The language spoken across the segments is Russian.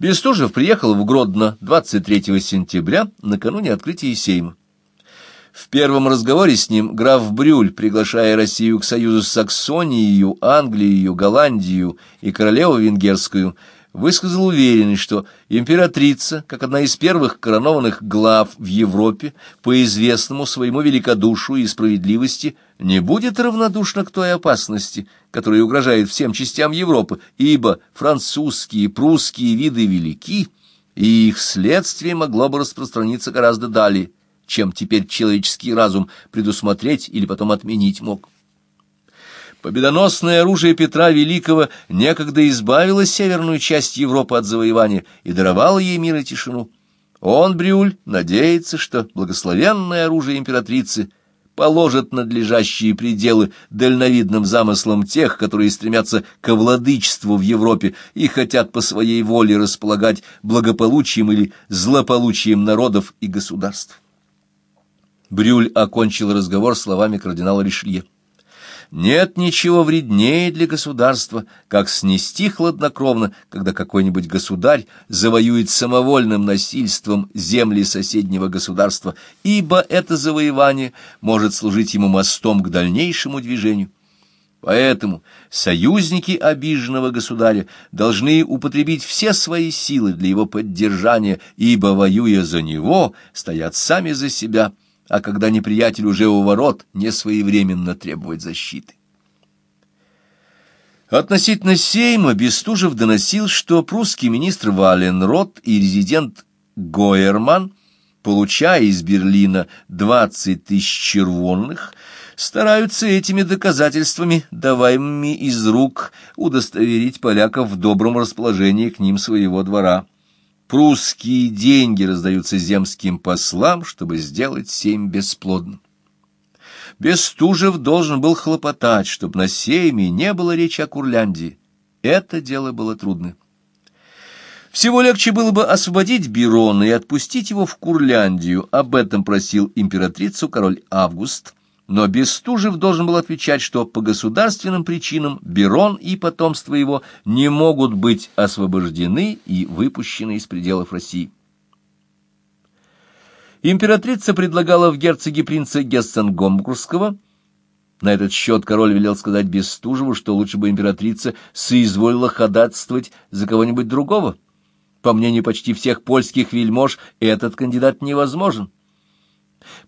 Бестужев приехал в Гродно 23 сентября, накануне открытия Сейма. В первом разговоре с ним граф Брюль, приглашая Россию к союзу с Саксонией, Англией, Голландией и королеву венгерскую, высказал уверенность, что императрица, как одна из первых коронованных глав в Европе, по известному своему великодушию и справедливости, не будет равнодушна к той опасности, которая угрожает всем частям Европы, ибо французские и прусские виды велики, и их следствие могло бы распространиться гораздо далее чем теперь человеческий разум предусмотреть или потом отменить мог. Победоносное оружие Петра Великого некогда избавило северную часть Европы от завоевания и даровало ей мир и тишину. Он, Брюль, надеется, что благословенное оружие императрицы положит надлежащие пределы дальновидным замыслам тех, которые стремятся к владычеству в Европе и хотят по своей воле располагать благополучием или злополучием народов и государств. Брюль окончил разговор словами кардинала Ришелье. Нет ничего вреднее для государства, как снести хладнокровно, когда какой-нибудь государь завоюет самовольным насильством земли соседнего государства, ибо это завоевание может служить ему мостом к дальнейшему движению. Поэтому союзники обиженного государя должны употребить все свои силы для его поддержания, ибо, воюя за него, стоят сами за себя – а когда неприятель уже у ворот, не своевременно требовать защиты. Относительно Сейма Бестужев доносил, что прусский министр Валенрот и резидент Гойерман, получая из Берлина 20 тысяч червонных, стараются этими доказательствами, даваемыми из рук, удостоверить поляков в добром расположении к ним своего двора. Прусские деньги раздаются земским послам, чтобы сделать семь бесплодным. Бестужев должен был хлопотать, чтобы на сейме не было речи о Курляндии. Это дело было трудно. Всего легче было бы освободить Бирона и отпустить его в Курляндию. Об этом просил императрицу король Август – но Бестужев должен был отвечать, что по государственным причинам Берон и потомство его не могут быть освобождены и выпущены из пределов России. Императрица предлагала в герцоге принца Гессен-Гомбургского. На этот счет король велел сказать Бестужеву, что лучше бы императрица соизволила ходатайствовать за кого-нибудь другого. По мнению почти всех польских вельмож, этот кандидат невозможен.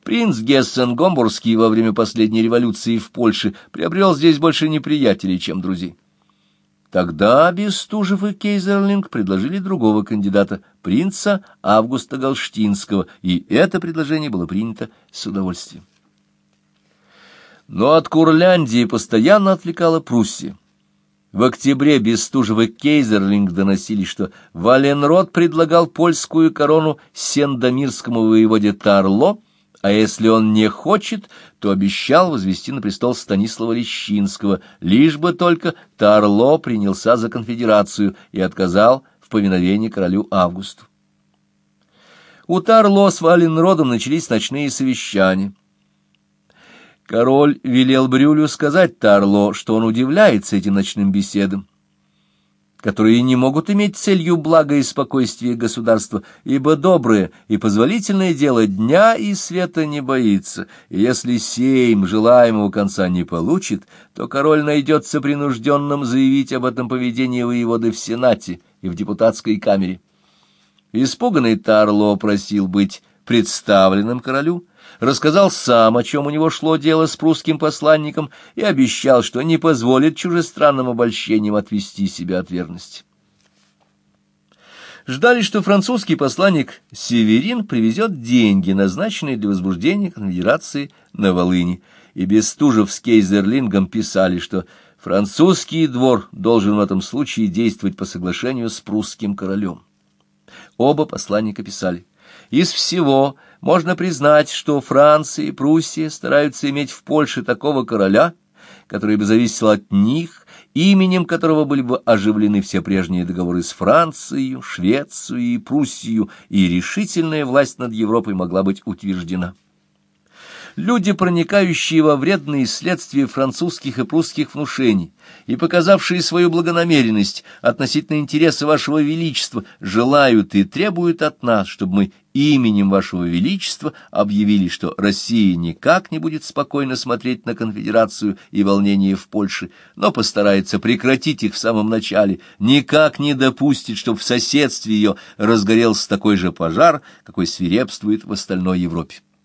Принц Гессен-Гомбургский во время последней революции в Польше приобрел здесь больше неприятелей, чем друзей. Тогда Бестужев и Кейзерлинг предложили другого кандидата, принца Августа Галштинского, и это предложение было принято с удовольствием. Но от Курляндии постоянно отвлекала Пруссия. В октябре Бестужев и Кейзерлинг доносили, что Валенрод предлагал польскую корону Сендомирскому воеводе Тарло, а если он не хочет, то обещал возвести на престол Станислава Лещинского, лишь бы только Тарло принялся за конфедерацию и отказал в повиновении королю Августу. У Тарло с Валенродом начались ночные совещания. Король велел Брюлю сказать Тарло, что он удивляется этим ночным беседам которые не могут иметь целью блага и спокойствия государства, ибо доброе и позволительное дело дня и света не боится, и если сейм желаемого конца не получит, то король найдется принужденным заявить об этом поведении воеводы в Сенате и в депутатской камере. Испуганный Тарло просил быть представленным королю, рассказал сам, о чем у него шло дело с прусским посланником, и обещал, что не позволит чужестранным обольщениям отвести себя от верности. Ждали, что французский посланник Северин привезет деньги, назначенные для возбуждения конфедерации на Волыни, и Бестужев с Кейзерлингом писали, что французский двор должен в этом случае действовать по соглашению с прусским королем. Оба посланника писали, «Из всего можно признать, что Франция и Пруссия стараются иметь в Польше такого короля, который бы зависел от них, именем которого были бы оживлены все прежние договоры с Францией, Швецией и Пруссией, и решительная власть над Европой могла быть утверждена. Люди, проникающие во вредные следствия французских и прусских внушений и показавшие свою благонамеренность относительно интереса вашего величества, желают и требуют от нас, чтобы мы именем вашего величества объявили, что Россия никак не будет спокойно смотреть на конфедерацию и волнения в Польше, но постарается прекратить их в самом начале, никак не допустит, чтобы в соседстве ее разгорелся такой же пожар, какой свирепствует в остальной Европе.